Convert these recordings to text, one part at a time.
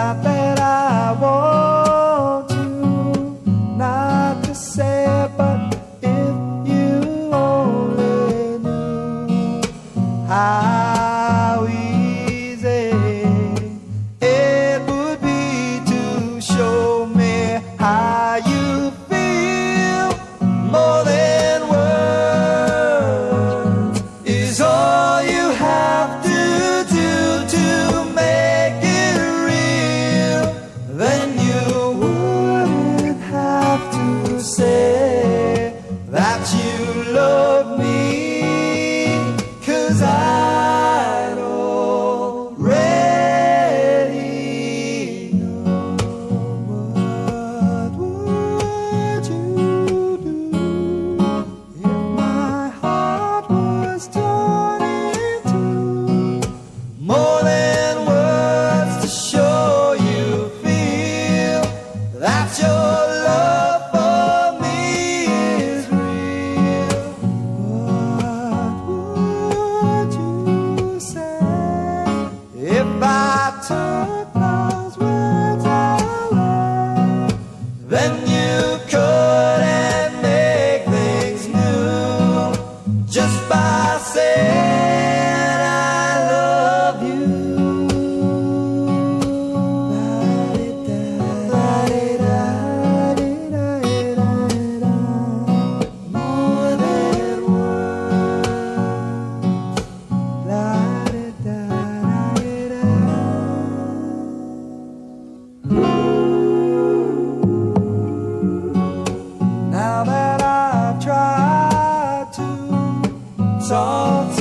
sapera voz. all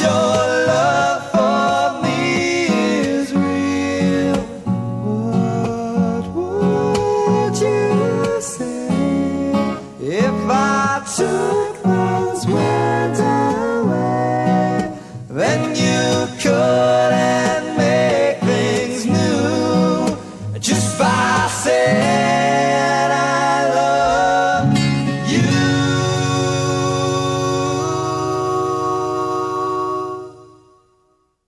your love.